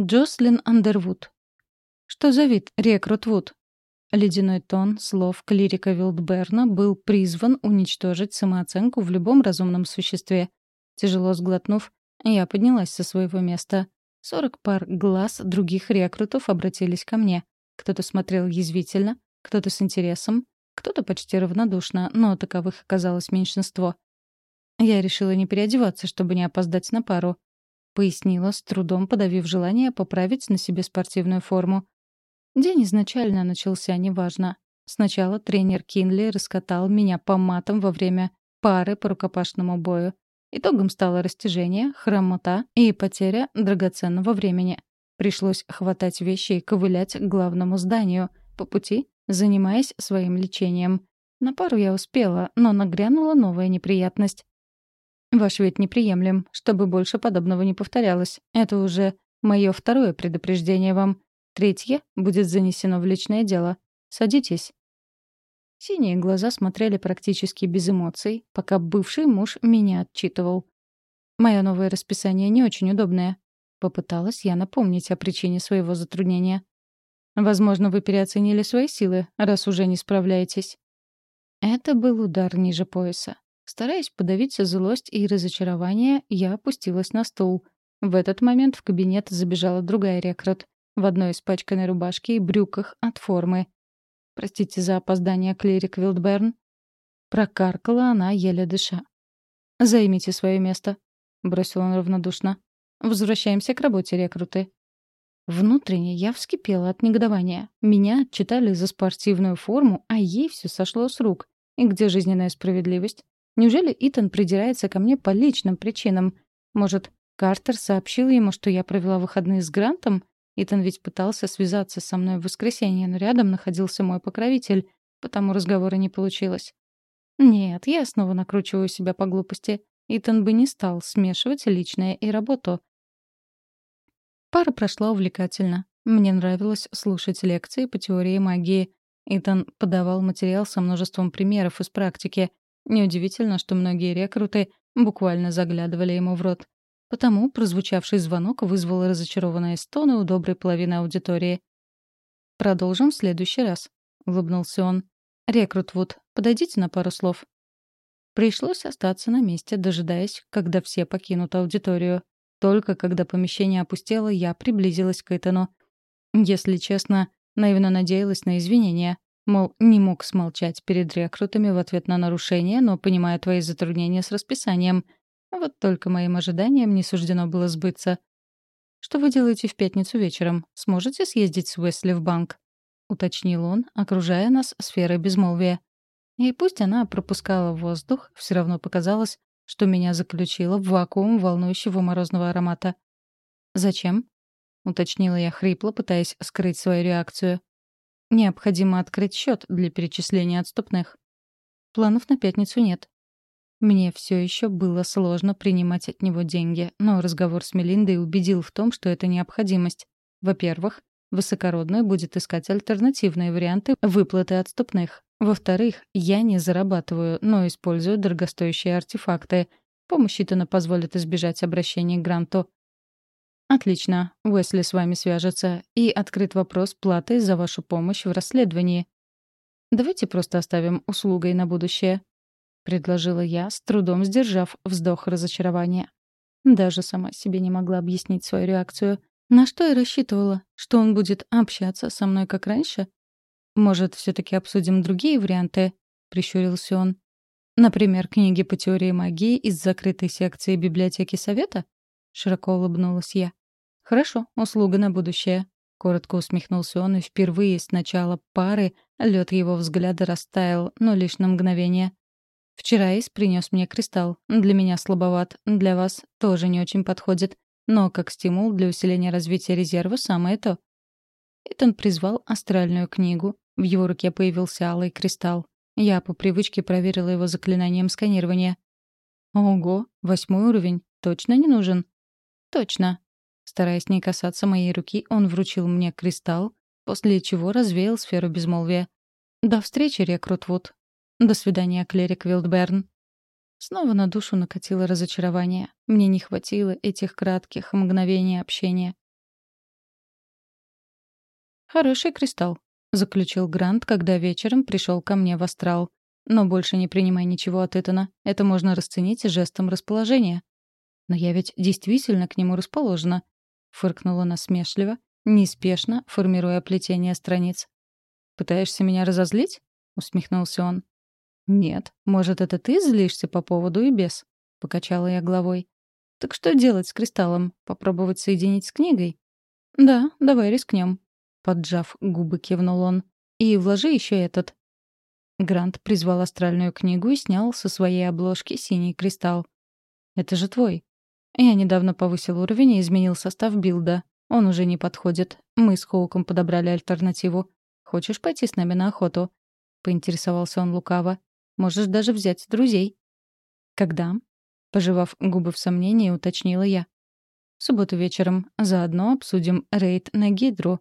Джослин Андервуд. Что за вид, рекрут Вуд? Ледяной тон слов клирика Вилдберна был призван уничтожить самооценку в любом разумном существе. Тяжело сглотнув, я поднялась со своего места. Сорок пар глаз других рекрутов обратились ко мне. Кто-то смотрел язвительно, кто-то с интересом, кто-то почти равнодушно, но таковых оказалось меньшинство. Я решила не переодеваться, чтобы не опоздать на пару. Пояснила, с трудом подавив желание поправить на себе спортивную форму. День изначально начался неважно. Сначала тренер Кинли раскатал меня по матам во время пары по рукопашному бою. Итогом стало растяжение, хромота и потеря драгоценного времени. Пришлось хватать вещи и ковылять к главному зданию, по пути занимаясь своим лечением. На пару я успела, но нагрянула новая неприятность. «Ваш вид неприемлем, чтобы больше подобного не повторялось. Это уже мое второе предупреждение вам. Третье будет занесено в личное дело. Садитесь». Синие глаза смотрели практически без эмоций, пока бывший муж меня отчитывал. «Мое новое расписание не очень удобное», — попыталась я напомнить о причине своего затруднения. «Возможно, вы переоценили свои силы, раз уже не справляетесь». Это был удар ниже пояса. Стараясь подавить злость и разочарование, я опустилась на стул. В этот момент в кабинет забежала другая рекрут в одной испачканной рубашке и брюках от формы. «Простите за опоздание, клирик Вилдберн». Прокаркала она, еле дыша. «Займите свое место», — бросил он равнодушно. «Возвращаемся к работе, рекруты». Внутренне я вскипела от негодования. Меня отчитали за спортивную форму, а ей все сошло с рук. И где жизненная справедливость? Неужели Итан придирается ко мне по личным причинам? Может, Картер сообщил ему, что я провела выходные с Грантом? Итан ведь пытался связаться со мной в воскресенье, но рядом находился мой покровитель, потому разговора не получилось. Нет, я снова накручиваю себя по глупости. Итан бы не стал смешивать личное и работу. Пара прошла увлекательно. Мне нравилось слушать лекции по теории магии. Итан подавал материал со множеством примеров из практики. Неудивительно, что многие рекруты буквально заглядывали ему в рот. Потому прозвучавший звонок вызвал разочарованные стоны у доброй половины аудитории. «Продолжим в следующий раз», — улыбнулся он. «Рекрут Вуд, подойдите на пару слов». Пришлось остаться на месте, дожидаясь, когда все покинут аудиторию. Только когда помещение опустело, я приблизилась к Итану. Если честно, наивно надеялась на извинения. Мол, не мог смолчать перед рекрутами в ответ на нарушение, но понимая твои затруднения с расписанием — вот только моим ожиданиям не суждено было сбыться. «Что вы делаете в пятницу вечером? Сможете съездить с Уэсли в банк?» — уточнил он, окружая нас сферой безмолвия. И пусть она пропускала воздух, все равно показалось, что меня заключило в вакуум волнующего морозного аромата. «Зачем?» — уточнила я хрипло, пытаясь скрыть свою реакцию. «Необходимо открыть счет для перечисления отступных. Планов на пятницу нет. Мне все еще было сложно принимать от него деньги, но разговор с Мелиндой убедил в том, что это необходимость. Во-первых, высокородный будет искать альтернативные варианты выплаты отступных. Во-вторых, я не зарабатываю, но использую дорогостоящие артефакты. Помощь Итана позволит избежать обращения к Гранту. Отлично. Уэсли с вами свяжется. И открыт вопрос платы за вашу помощь в расследовании. Давайте просто оставим услугой на будущее предложила я, с трудом сдержав вздох разочарования. Даже сама себе не могла объяснить свою реакцию. На что я рассчитывала? Что он будет общаться со мной как раньше? Может, все таки обсудим другие варианты? Прищурился он. Например, книги по теории магии из закрытой секции библиотеки Совета? Широко улыбнулась я. Хорошо, услуга на будущее. Коротко усмехнулся он, и впервые с начала пары лед его взгляда растаял, но лишь на мгновение. Вчера Ис принес мне кристалл. Для меня слабоват, для вас тоже не очень подходит. Но как стимул для усиления развития резерва самое то. Итан призвал астральную книгу. В его руке появился алый кристалл. Я по привычке проверила его заклинанием сканирования. Ого, восьмой уровень. Точно не нужен? Точно. Стараясь не касаться моей руки, он вручил мне кристалл, после чего развеял сферу безмолвия. «До встречи, рекрут Вуд. До свидания, клерик Вилдберн. Снова на душу накатило разочарование. Мне не хватило этих кратких мгновений общения. «Хороший кристалл», — заключил Грант, когда вечером пришел ко мне в астрал. «Но больше не принимай ничего от Итана. Это можно расценить жестом расположения». «Но я ведь действительно к нему расположена», — фыркнула насмешливо, неспешно формируя плетение страниц. «Пытаешься меня разозлить?» — усмехнулся он. «Нет, может, это ты злишься по поводу и без?» — покачала я головой. «Так что делать с кристаллом? Попробовать соединить с книгой?» «Да, давай рискнем», — поджав губы, кивнул он. «И вложи еще этот». Грант призвал астральную книгу и снял со своей обложки синий кристалл. «Это же твой». Я недавно повысил уровень и изменил состав билда. Он уже не подходит. Мы с Хоуком подобрали альтернативу. Хочешь пойти с нами на охоту?» — поинтересовался он лукаво. «Можешь даже взять друзей». «Когда?» — пожевав губы в сомнении, уточнила я. «В субботу вечером. Заодно обсудим рейд на Гидру».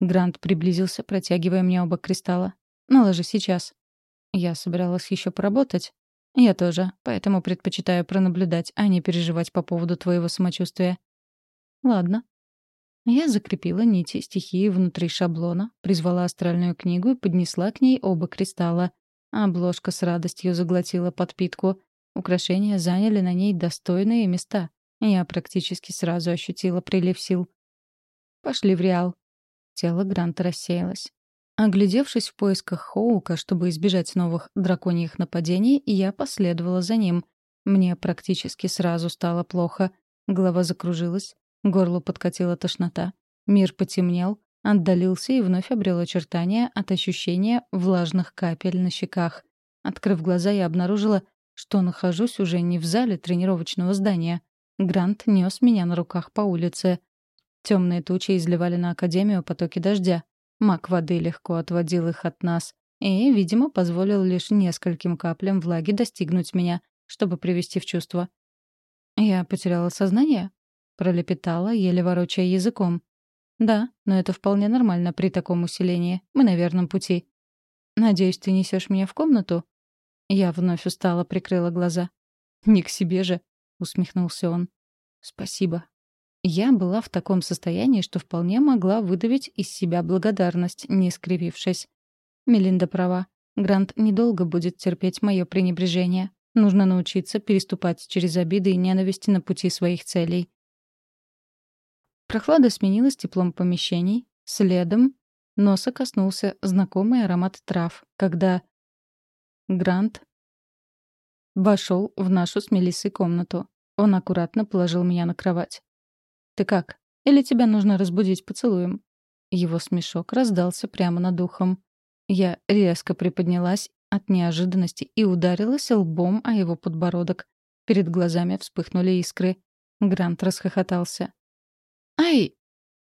Грант приблизился, протягивая мне оба кристалла. «Наложи сейчас». Я собиралась еще поработать. «Я тоже, поэтому предпочитаю пронаблюдать, а не переживать по поводу твоего самочувствия». «Ладно». Я закрепила нити стихии внутри шаблона, призвала астральную книгу и поднесла к ней оба кристалла. Обложка с радостью заглотила подпитку. Украшения заняли на ней достойные места. Я практически сразу ощутила прилив сил. «Пошли в Реал». Тело Гранта рассеялось. Оглядевшись в поисках Хоука, чтобы избежать новых драконьих нападений, я последовала за ним. Мне практически сразу стало плохо. Голова закружилась, горло подкатила тошнота. Мир потемнел, отдалился и вновь обрел очертания от ощущения влажных капель на щеках. Открыв глаза, я обнаружила, что нахожусь уже не в зале тренировочного здания. Грант нес меня на руках по улице. Темные тучи изливали на Академию потоки дождя. Маг воды легко отводил их от нас и, видимо, позволил лишь нескольким каплям влаги достигнуть меня, чтобы привести в чувство. «Я потеряла сознание?» — пролепетала, еле ворочая языком. «Да, но это вполне нормально при таком усилении. Мы на верном пути». «Надеюсь, ты несешь меня в комнату?» Я вновь устало прикрыла глаза. «Не к себе же», — усмехнулся он. «Спасибо», я была в таком состоянии, что вполне могла выдавить из себя благодарность, не скривившись. Мелинда права. Грант недолго будет терпеть мое пренебрежение. Нужно научиться переступать через обиды и ненависти на пути своих целей. Прохлада сменилась теплом помещений. Следом носа коснулся знакомый аромат трав, когда Грант вошел в нашу с Мелиссой комнату. Он аккуратно положил меня на кровать. «Ты как? Или тебя нужно разбудить поцелуем?» Его смешок раздался прямо над ухом. Я резко приподнялась от неожиданности и ударилась лбом о его подбородок. Перед глазами вспыхнули искры. Грант расхохотался. «Ай!»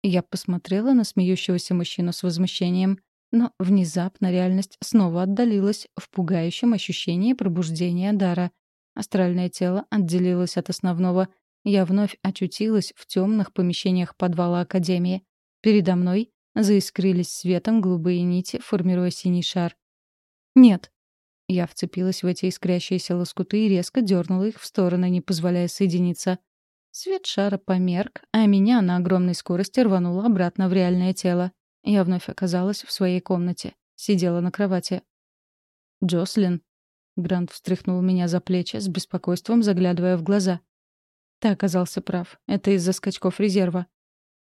Я посмотрела на смеющегося мужчину с возмущением, но внезапно реальность снова отдалилась в пугающем ощущении пробуждения дара. Астральное тело отделилось от основного — я вновь очутилась в темных помещениях подвала Академии. Передо мной заискрились светом голубые нити, формируя синий шар. «Нет». Я вцепилась в эти искрящиеся лоскуты и резко дернула их в стороны, не позволяя соединиться. Свет шара померк, а меня на огромной скорости рвануло обратно в реальное тело. Я вновь оказалась в своей комнате. Сидела на кровати. «Джослин». Грант встряхнул меня за плечи, с беспокойством заглядывая в глаза. Ты оказался прав. Это из-за скачков резерва.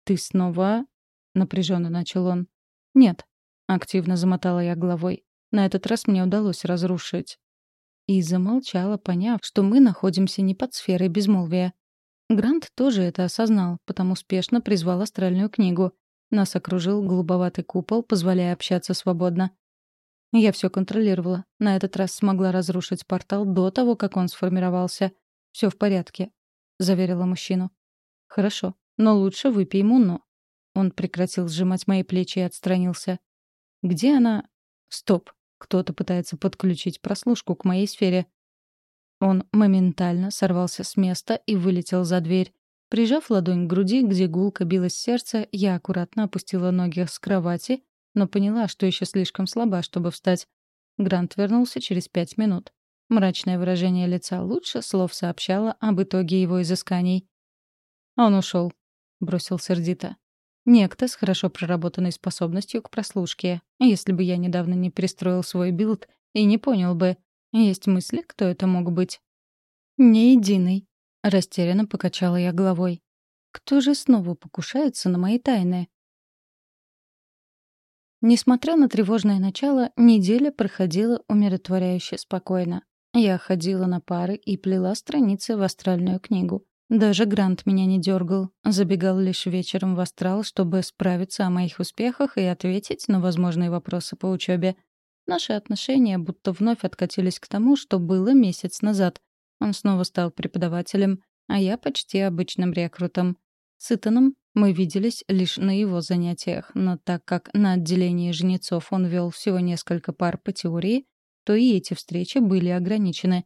Ты снова... Напряженно начал он. Нет. Активно замотала я головой. На этот раз мне удалось разрушить. И замолчала, поняв, что мы находимся не под сферой безмолвия. Грант тоже это осознал, потому спешно призвал астральную книгу. Нас окружил голубоватый купол, позволяя общаться свободно. Я все контролировала. На этот раз смогла разрушить портал до того, как он сформировался. Все в порядке. — заверила мужчину. «Хорошо, но лучше выпей мунну». Он прекратил сжимать мои плечи и отстранился. «Где она?» «Стоп! Кто-то пытается подключить прослушку к моей сфере». Он моментально сорвался с места и вылетел за дверь. Прижав ладонь к груди, где гулко билось сердце, я аккуратно опустила ноги с кровати, но поняла, что еще слишком слаба, чтобы встать. Грант вернулся через пять минут. Мрачное выражение лица лучше слов сообщало об итоге его изысканий. «Он ушел», — бросил сердито. Некто с хорошо проработанной способностью к прослушке. Если бы я недавно не перестроил свой билд и не понял бы, есть мысли, кто это мог быть. «Ни единой», — растерянно покачала я головой. «Кто же снова покушается на мои тайны?» Несмотря на тревожное начало, неделя проходила умиротворяюще спокойно. Я ходила на пары и плела страницы в астральную книгу. Даже Грант меня не дергал, забегал лишь вечером в астрал, чтобы справиться о моих успехах и ответить на возможные вопросы по учебе. Наши отношения будто вновь откатились к тому, что было месяц назад. Он снова стал преподавателем, а я почти обычным рекрутом. С Итаном мы виделись лишь на его занятиях, но так как на отделении жнецов он вел всего несколько пар по теории, то и эти встречи были ограничены.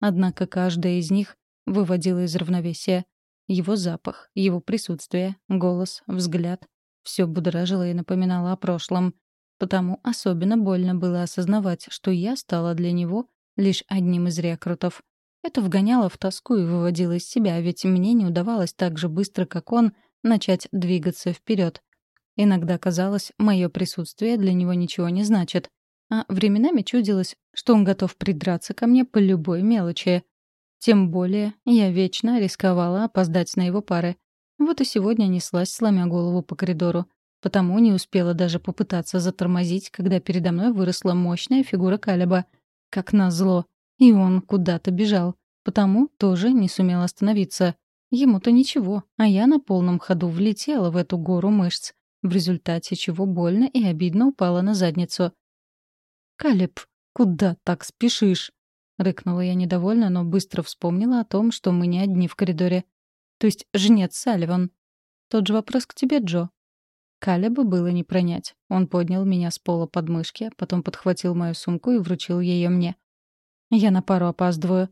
Однако каждая из них выводила из равновесия. Его запах, его присутствие, голос, взгляд — все будоражило и напоминало о прошлом. Потому особенно больно было осознавать, что я стала для него лишь одним из рекрутов. Это вгоняло в тоску и выводило из себя, ведь мне не удавалось так же быстро, как он, начать двигаться вперед. Иногда казалось, мое присутствие для него ничего не значит, а временами чудилось, что он готов придраться ко мне по любой мелочи. Тем более я вечно рисковала опоздать на его пары. Вот и сегодня неслась, сломя голову по коридору. Потому не успела даже попытаться затормозить, когда передо мной выросла мощная фигура Калиба. Как назло. И он куда-то бежал. Потому тоже не сумел остановиться. Ему-то ничего, а я на полном ходу влетела в эту гору мышц, в результате чего больно и обидно упала на задницу. «Калеб, куда так спешишь?» — рыкнула я недовольно, но быстро вспомнила о том, что мы не одни в коридоре. То есть жнец Салливан. Тот же вопрос к тебе, Джо. Калеба было не пронять. Он поднял меня с пола под мышки, потом подхватил мою сумку и вручил ее мне. Я на пару опаздываю.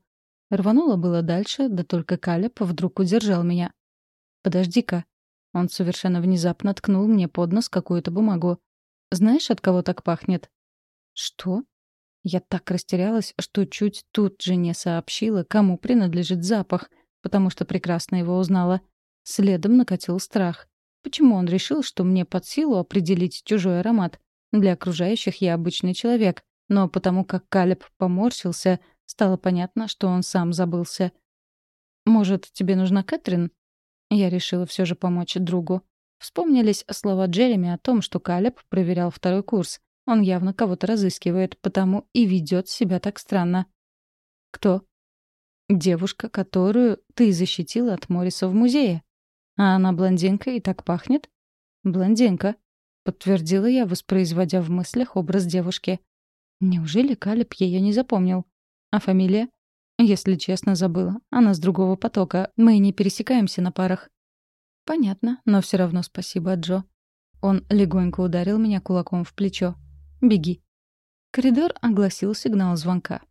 Рванула было дальше, да только Калеб вдруг удержал меня. «Подожди-ка». Он совершенно внезапно ткнул мне под нос какую-то бумагу. «Знаешь, от кого так пахнет?» «Что?» Я так растерялась, что чуть тут же не сообщила, кому принадлежит запах, потому что прекрасно его узнала. Следом накатил страх. Почему он решил, что мне под силу определить чужой аромат? Для окружающих я обычный человек, но потому как Калеб поморщился, стало понятно, что он сам забылся. «Может, тебе нужна Кэтрин?» Я решила все же помочь другу. Вспомнились слова Джереми о том, что Калеб проверял второй курс. Он явно кого-то разыскивает, потому и ведет себя так странно. Кто? Девушка, которую ты защитила от Морриса в музее. А она блондинка и так пахнет? Блондинка, подтвердила я, воспроизводя в мыслях образ девушки. Неужели Калиб ее не запомнил? А фамилия? Если честно, забыла. Она с другого потока. Мы не пересекаемся на парах. Понятно, но все равно спасибо, Джо. Он легонько ударил меня кулаком в плечо. Беги». Коридор огласил сигнал звонка.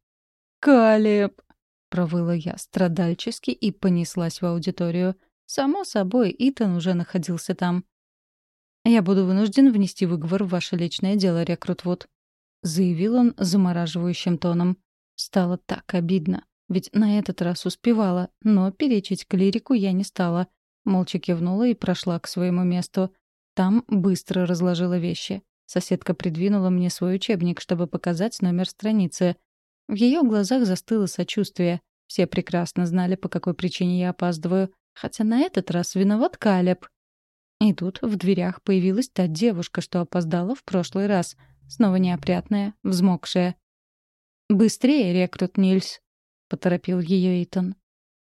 «Калеб!» — провыла я страдальчески и понеслась в аудиторию. Само собой, Итан уже находился там. «Я буду вынужден внести выговор в ваше личное дело, рекрут заявил он замораживающим тоном. Стало так обидно, ведь на этот раз успевала, но перечить клирику я не стала. Молча кивнула и прошла к своему месту. Там быстро разложила вещи. Соседка придвинула мне свой учебник, чтобы показать номер страницы. В ее глазах застыло сочувствие. Все прекрасно знали, по какой причине я опаздываю. Хотя на этот раз виноват Калеб. И тут в дверях появилась та девушка, что опоздала в прошлый раз. Снова неопрятная, взмокшая. «Быстрее, рекрут Нильс!» — поторопил ее Итан.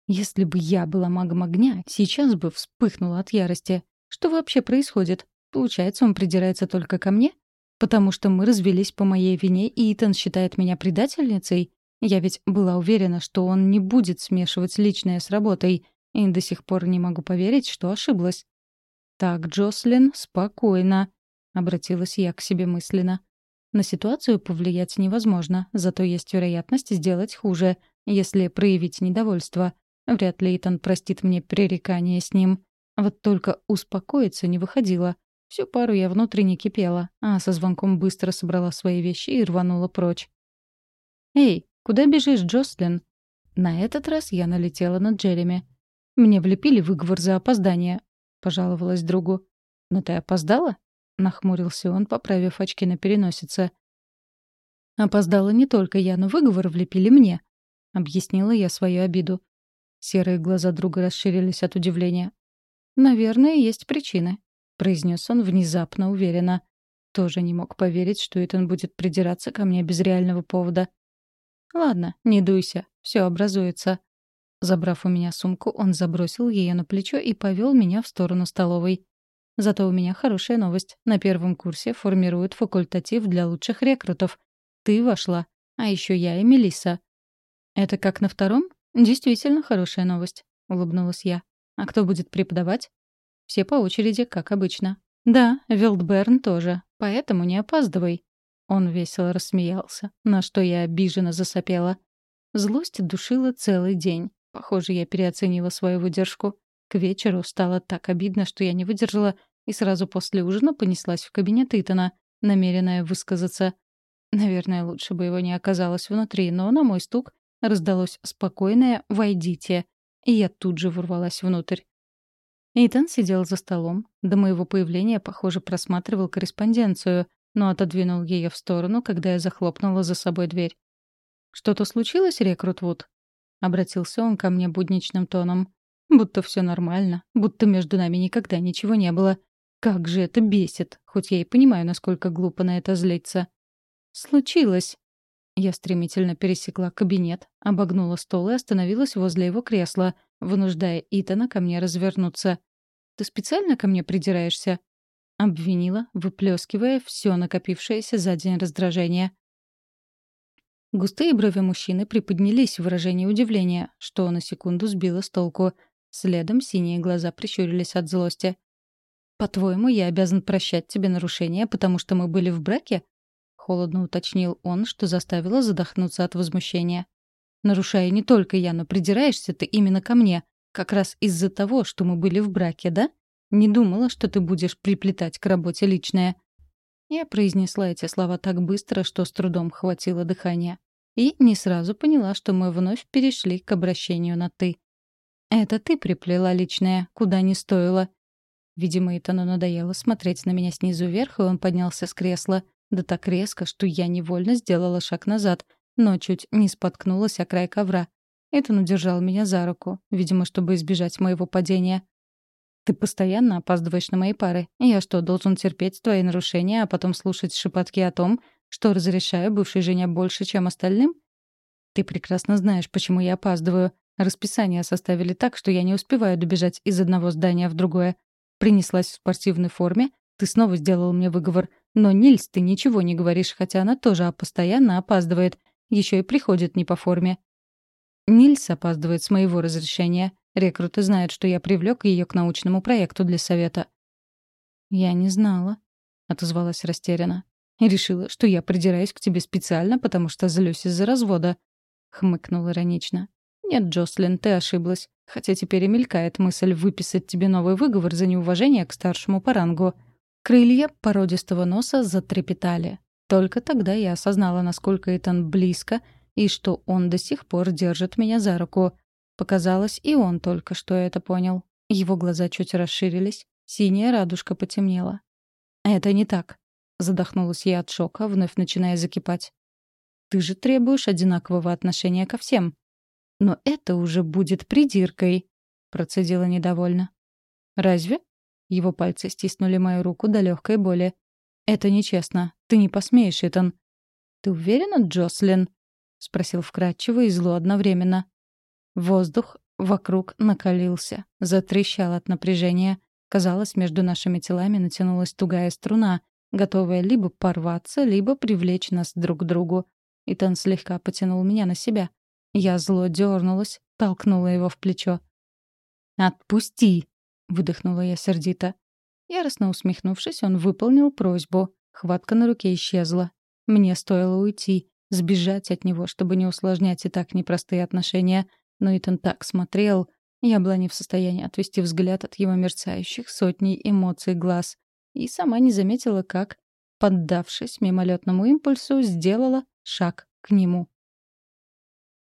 «Если бы я была магом огня, сейчас бы вспыхнула от ярости. Что вообще происходит? Получается, он придирается только ко мне? Потому что мы развелись по моей вине, и Итан считает меня предательницей? Я ведь была уверена, что он не будет смешивать личное с работой, и до сих пор не могу поверить, что ошиблась. «Так, Джослин, спокойно», — обратилась я к себе мысленно. На ситуацию повлиять невозможно, зато есть вероятность сделать хуже, если проявить недовольство. Вряд ли Итан простит мне пререкание с ним. Вот только успокоиться не выходило. Всю пару я внутренне кипела, а со звонком быстро собрала свои вещи и рванула прочь. «Эй, куда бежишь, Джослин?» На этот раз я налетела на Джереми. «Мне влепили выговор за опоздание», — пожаловалась другу. «Но ты опоздала?» — нахмурился он, поправив очки на переносице. «Опоздала не только я, но выговор влепили мне», — объяснила я свою обиду. Серые глаза друга расширились от удивления. «Наверное, есть причины», — произнес он внезапно уверенно. Тоже не мог поверить, что Итан будет придираться ко мне без реального повода. «Ладно, не дуйся, все образуется». Забрав у меня сумку, он забросил ее на плечо и повел меня в сторону столовой. Зато у меня хорошая новость. На первом курсе формируют факультатив для лучших рекрутов. Ты вошла, а еще я и Мелисса. «Это как на втором? Действительно хорошая новость», — улыбнулась я. «А кто будет преподавать?» «Все по очереди, как обычно». «Да, Вилдберн тоже, поэтому не опаздывай». Он весело рассмеялся, на что я обиженно засопела. Злость душила целый день. Похоже, я переоценила свою выдержку. К вечеру стало так обидно, что я не выдержала и сразу после ужина понеслась в кабинет Итана, намеренная высказаться. Наверное, лучше бы его не оказалось внутри, но на мой стук раздалось спокойное «Войдите», и я тут же ворвалась внутрь. Итан сидел за столом. До моего появления, похоже, просматривал корреспонденцию, но отодвинул ее в сторону, когда я захлопнула за собой дверь. «Что-то случилось, рекрут Вуд?» Обратился он ко мне будничным тоном. «Будто все нормально, будто между нами никогда ничего не было. Как же это бесит, хоть я и понимаю, насколько глупо на это злиться». «Случилось!» Я стремительно пересекла кабинет, обогнула стол и остановилась возле его кресла, вынуждая Итана ко мне развернуться. «Ты специально ко мне придираешься?» Обвинила, выплескивая все накопившееся за день раздражение. Густые брови мужчины приподнялись в выражении удивления, что на секунду сбило с толку. Следом синие глаза прищурились от злости. «По-твоему, я обязан прощать тебе нарушения, потому что мы были в браке?» Холодно уточнил он, что заставило задохнуться от возмущения. «Нарушая не только я, но придираешься ты именно ко мне. Как раз из-за того, что мы были в браке, да? Не думала, что ты будешь приплетать к работе личное». Я произнесла эти слова так быстро, что с трудом хватило дыхания. И не сразу поняла, что мы вновь перешли к обращению на «ты». «Это ты приплела личное, куда не стоило». Видимо, Итану надоело смотреть на меня снизу вверх, и он поднялся с кресла — да так резко, что я невольно сделала шаг назад, но чуть не споткнулась о край ковра. Этон удержал меня за руку, видимо, чтобы избежать моего падения. «Ты постоянно опаздываешь на мои пары. Я что, должен терпеть твои нарушения, а потом слушать шепотки о том, что разрешаю бывшей жене больше, чем остальным? Ты прекрасно знаешь, почему я опаздываю. Расписание составили так, что я не успеваю добежать из одного здания в другое. Принеслась в спортивной форме, ты снова сделал мне выговор — но Нильс ты ничего не говоришь, хотя она тоже постоянно опаздывает. Еще и приходит не по форме. Нильс опаздывает с моего разрешения. Рекруты знают, что я привлек ее к научному проекту для совета. «Я не знала», — отозвалась растерянно. «И решила, что я придираюсь к тебе специально, потому что злюсь из-за развода», — хмыкнул иронично. «Нет, Джослин, ты ошиблась. Хотя теперь и мелькает мысль выписать тебе новый выговор за неуважение к старшему по рангу. Крылья породистого носа затрепетали. Только тогда я осознала, насколько Итан близко и что он до сих пор держит меня за руку. Показалось, и он только что это понял. Его глаза чуть расширились, синяя радужка потемнела. «Это не так», — задохнулась я от шока, вновь начиная закипать. «Ты же требуешь одинакового отношения ко всем». «Но это уже будет придиркой», — процедила недовольно. «Разве?» Его пальцы стиснули мою руку до легкой боли. «Это нечестно. Ты не посмеешь, Итан». «Ты уверена, Джослин?» — спросил вкратчиво и зло одновременно. Воздух вокруг накалился, затрещал от напряжения. Казалось, между нашими телами натянулась тугая струна, готовая либо порваться, либо привлечь нас друг к другу. Итан слегка потянул меня на себя. Я зло дернулась, толкнула его в плечо. «Отпусти!» — выдохнула я сердито. Яростно усмехнувшись, он выполнил просьбу. Хватка на руке исчезла. Мне стоило уйти, сбежать от него, чтобы не усложнять и так непростые отношения. Но Итан так смотрел. Я была не в состоянии отвести взгляд от его мерцающих сотней эмоций глаз. И сама не заметила, как, поддавшись мимолетному импульсу, сделала шаг к нему.